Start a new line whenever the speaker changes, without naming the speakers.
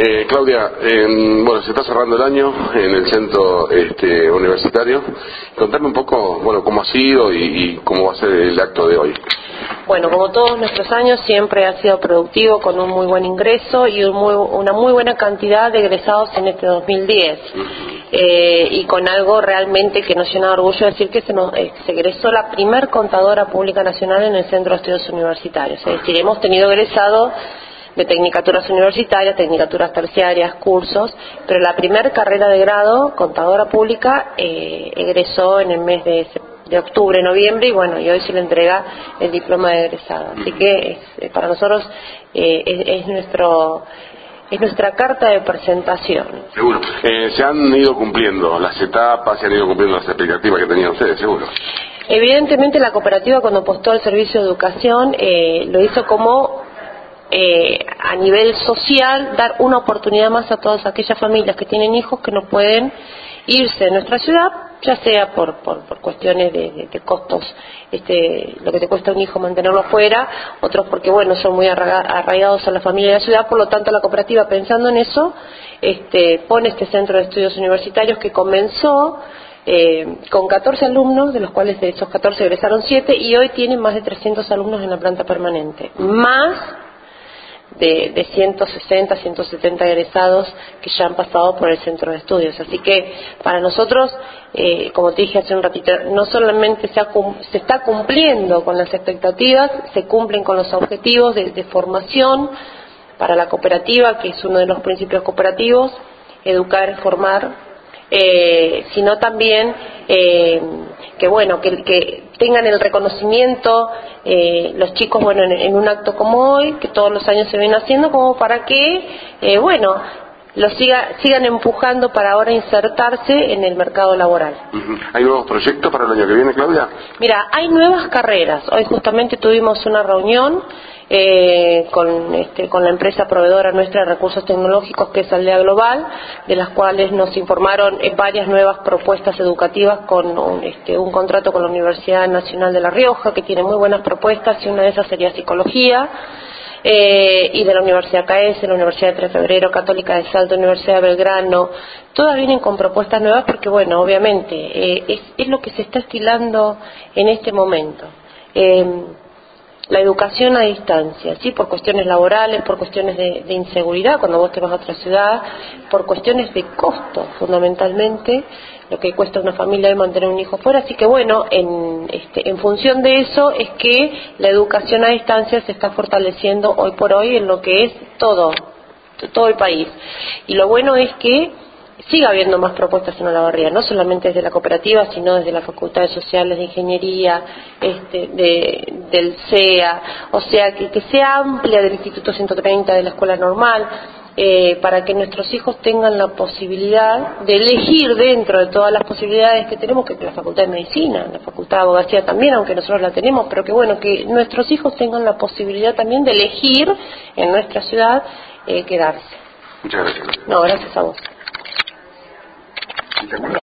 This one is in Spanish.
Eh, Claudia, eh, bueno, se está cerrando el año en el centro este, universitario. Contame un poco, bueno, cómo ha sido y, y cómo va a ser el acto de hoy.
Bueno, como todos nuestros años, siempre ha sido productivo con un muy buen ingreso y un muy- una muy buena cantidad de egresados en este 2010. Eh, y con algo realmente que nos llena de orgullo decir que se, nos, eh, se egresó la primer contadora pública nacional en el Centro de Estudios Universitarios. Es decir, hemos tenido egresados de tecnicaturas universitarias, tecnicaturas terciarias, cursos, pero la primera carrera de grado, contadora pública, eh, egresó en el mes de, de octubre, noviembre, y bueno, y hoy se le entrega el diploma de egresado. Así que es, eh, para nosotros eh, es, es nuestro es nuestra carta de presentación.
Seguro. Eh, se han ido cumpliendo las etapas, se han ido cumpliendo las expectativas que tenían ustedes, seguro.
Evidentemente la cooperativa cuando apostó al servicio de educación eh, lo hizo como eh, a nivel social dar una oportunidad más a todas aquellas familias que tienen hijos que no pueden irse de nuestra ciudad, ya sea por, por, por cuestiones de, costos, este, lo que te cuesta un hijo mantenerlo fuera, otros porque bueno son muy arraiga- arraigados a la familia de la ciudad, por lo tanto la cooperativa pensando en eso este, pone este centro de estudios universitarios que comenzó eh, con 14 alumnos, de los cuales de esos 14 egresaron 7 y hoy tienen más de 300 alumnos en la planta permanente, más de, de 160, 170 egresados que ya han pasado por el centro de estudios. Así que para nosotros, eh, como te dije hace un ratito, no solamente se, ha se está cumpliendo con las expectativas, se cumplen con los objetivos de, de formación para la cooperativa, que es uno de los principios cooperativos, educar, formar, eh, sino también eh, que bueno que, tengan el reconocimiento eh, los chicos bueno en, un acto como hoy que todos los años se ven haciendo como para que eh, bueno los siga, sigan empujando para ahora insertarse en el mercado laboral.
¿Hay nuevos proyectos para el año que viene, Claudia?
Mira, hay nuevas carreras. Hoy justamente tuvimos una reunión eh, con, este, con la empresa proveedora nuestra de recursos tecnológicos, que es Aldea Global, de las cuales nos informaron eh, varias nuevas propuestas educativas con un, este, un contrato con la Universidad Nacional de La Rioja, que tiene muy buenas propuestas, y una de esas sería psicología. Eh, y de la Universidad CAES, la Universidad de 3 de Febrero, Católica de Salto, Universidad de Belgrano, todas vienen con propuestas nuevas porque, bueno, obviamente eh, es, es lo que se está estilando en este momento. Eh, la educación a distancia, ¿sí? por cuestiones laborales, por cuestiones de, de inseguridad cuando vos te vas a otra ciudad, por cuestiones de costo, fundamentalmente, lo que cuesta una familia de mantener un hijo fuera. Así que bueno, en, este, en función de eso es que la educación a distancia se está fortaleciendo hoy por hoy en lo que es todo, todo el país. Y lo bueno es que siga habiendo más propuestas en Olavarría, no solamente desde la cooperativa, sino desde las facultades sociales de ingeniería, este, de, del CEA, o sea, que, que sea amplia del Instituto 130 de la Escuela Normal, eh, para que nuestros hijos tengan la posibilidad de elegir dentro de todas las posibilidades que tenemos, que la Facultad de Medicina, la Facultad de Abogacía también, aunque nosotros la tenemos, pero que bueno, que nuestros hijos tengan la posibilidad también de elegir en nuestra ciudad eh, quedarse.
Muchas gracias.
No, gracias a vos.
¿Sí te acuerdas?